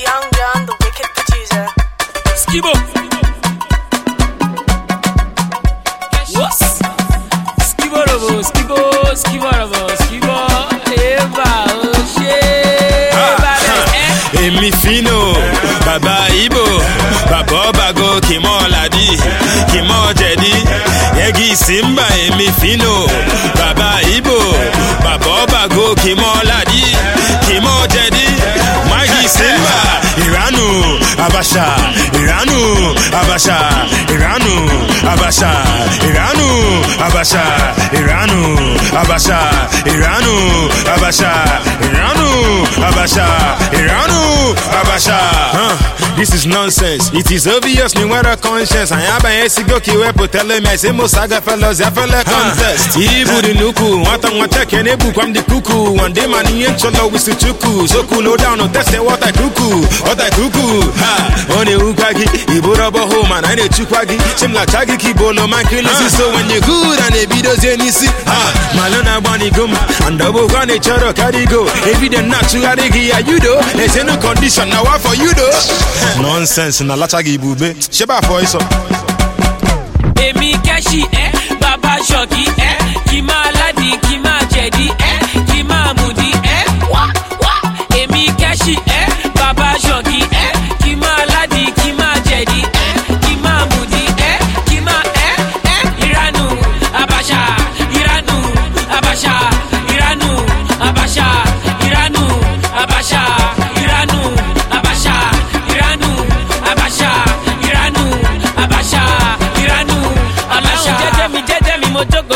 It's Young John, the wicked producer. Skibo. What? Skibo robo, skibo, skibo robo, skibo. Eva, oh shit. èmi fino bàbá ibo bàbá ọbago kìmọ ladi kìmọ jẹdi yẹgi simba èmi fino bàbá Abasha, Iranu, Abasha, Iranu, Abasha, Iranu, Abasha, Iranu, Abasha, Iranu, Abasha, Iranu, Abasha, Iranu, Abasha. Huh. This is nonsense. It is obvious. Me wear a conscience. I am by Esigoki Wepo telling me I say Mosaga fellows, I fell a contest. Ibu di Nuku, wata I want to take and Ebu, One day, Cholo, Chuku. So cool, no down, no test what I kuku. What I. Ha, Oni the Ukagi, Ibu Robo home, and I need Chukwagi. Chimla Chagi Kibolo, man, kill so when you good and a video's any see. Ha bani goma and double gun each other carry go if you then not to arigi you do. They no condition now for you do? Nonsense na lata gi bube. Sheba for iso èmi kashi eh? Baba shoki.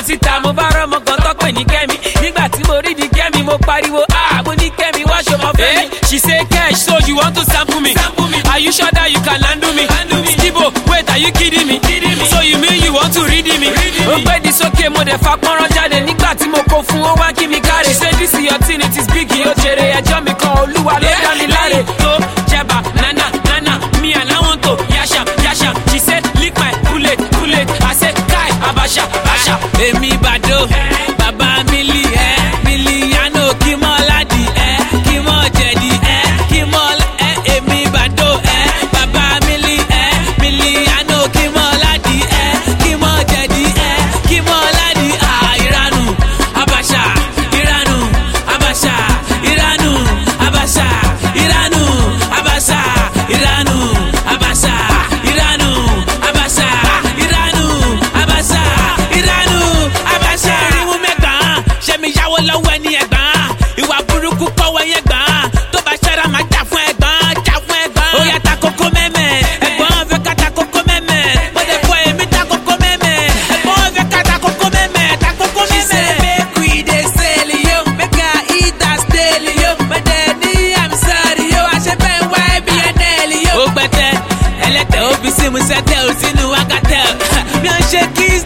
Síta mo bá rọ́mọ kan tọ́pẹ́ ní kẹ́mi nígbà tí mo rí di kẹ́mi mo pariwo ah mo ní kẹ́mi wá ṣọmọ fẹ́ mi. She say cash so you want to sample me. Sample me. Are you sure that you can handle me? handle me. Skibo wait are you kidding me? kidding me. So you mean you want to read me? Ó gbé di sókè mo dẹ̀ fa pọ́nrán jáde nígbà tí mo kó fún ó wá kí mi káre. She say this is your thing it is big yóò jèrè ẹjọ́ mi kan olúwa ló dá mi láre. Tó jẹba nana nana mi àná wọn tó yàṣà yàṣà. She say lick my bullet bullet I say kai abasha. Èmi Bàdó. jáwọ́ lọ́wọ́ ẹni ẹ̀gbọ́n. Ìwà burúkú kọ́wọ́ yẹn gbọ́n. Tó bá ṣẹ́ra máa jà fún ẹ̀gbọ́n jà fún ẹ̀gbọ́n. Ó yà ta kókó mẹ́mẹ́. Ẹ̀gbọ́n fẹ́ ká ta kókó mẹ́mẹ́. Bọ́dẹ̀ fọ èmi ta kókó mẹ́mẹ́. Ẹ̀gbọ́n fẹ́ ká ta kókó mẹ́mẹ́ ta kókó mẹ́mẹ́. she say make we dey sail yo make i eat as daily yo. Mọ̀dẹ̀ ní i'm sorry yo àṣepẹ̀ wá ibi ẹ̀ nẹ́ẹ̀lì yo. ó gbẹtẹ ẹlẹtẹ ó fi símu sẹtẹ ó sínú wákàtẹ mi ò ṣe kiss